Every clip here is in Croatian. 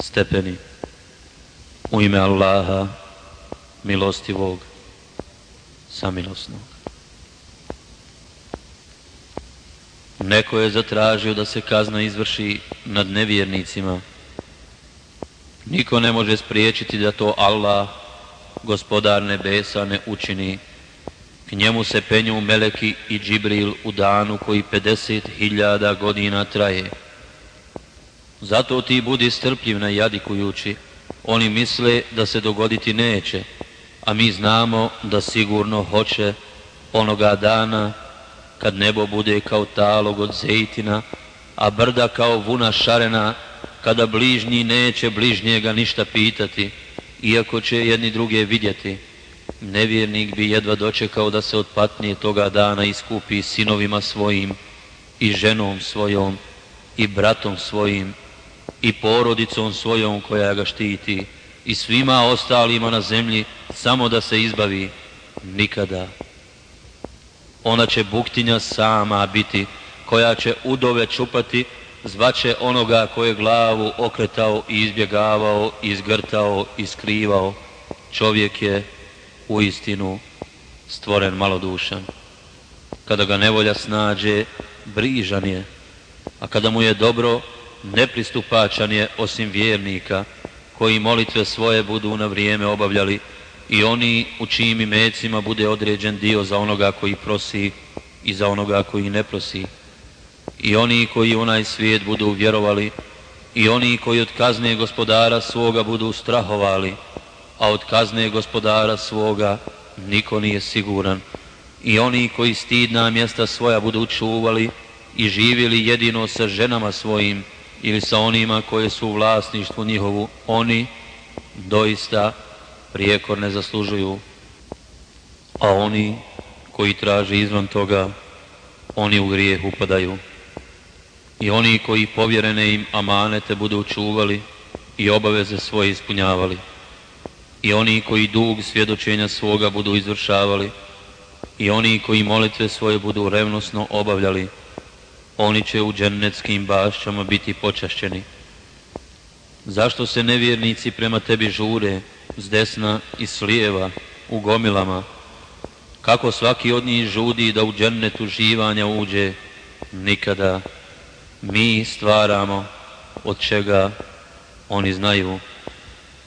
stepeni. U ime Allaha, milostivog, samilosnog. Neko je zatražio da se kazna izvrši nad nevjernicima. Niko ne može spriječiti da to Allah, gospodar nebesa, ne učini. K njemu se penju Meleki i Džibril u danu koji 50.000 godina traje. Zato ti budi strpljiv na jadikujući. Oni misle da se dogoditi neće, a mi znamo da sigurno hoće onoga dana kad nebo bude kao talog od zejtina, a brda kao vuna šarena, kada bližnji neće bližnjega ništa pitati, iako će jedni druge vidjeti. Nevjernik bi jedva dočekao da se od patnje toga dana iskupi sinovima svojim i ženom svojom i bratom svojim i porodicom svojom koja ga štiti i svima ostalima na zemlji samo da se izbavi nikada. Ona će buktinja sama biti koja će udove čupati zvaće onoga koje glavu okretao i izbjegavao, izgrtao i skrivao. Čovjek je u istinu stvoren malodušan. Kada ga nevolja snađe, brižan je, a kada mu je dobro, nepristupačan je osim vjernika, koji molitve svoje budu na vrijeme obavljali i oni u čijim imecima bude određen dio za onoga koji prosi i za onoga koji ne prosi. I oni koji onaj svijet budu vjerovali i oni koji od kazne gospodara svoga budu strahovali, a od kazne gospodara svoga niko nije siguran. I oni koji stidna mjesta svoja budu čuvali i živjeli jedino sa ženama svojim ili sa onima koje su u vlasništvu njihovu, oni doista prijekor ne zaslužuju, a oni koji traže izvan toga, oni u grijeh upadaju. I oni koji povjerene im amanete budu čuvali i obaveze svoje ispunjavali. I oni koji dug svjedočenja svoga budu izvršavali. I oni koji molitve svoje budu revnosno obavljali. Oni će u džennetskim bašćama biti počašćeni. Zašto se nevjernici prema tebi žure, s desna i s lijeva, u gomilama? Kako svaki od njih žudi da u džennetu živanja uđe? Nikada. Mi stvaramo od čega oni znaju.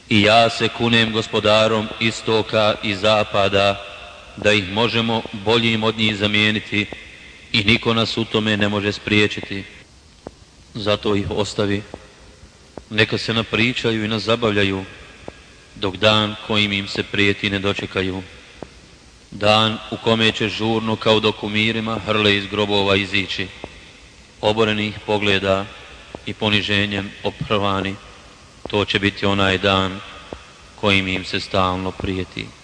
I ja se kunem gospodarom istoka i zapada, da ih možemo boljim od njih zamijeniti i niko nas u tome ne može spriječiti. Zato ih ostavi neka se napričaju i nazabavljaju, dok dan kojim im se prijeti ne dočekaju. Dan u kome će žurno kao dok umirima hrle iz grobova izići, oborenih pogleda i poniženjem oprvani, to će biti onaj dan kojim im se stalno prijeti.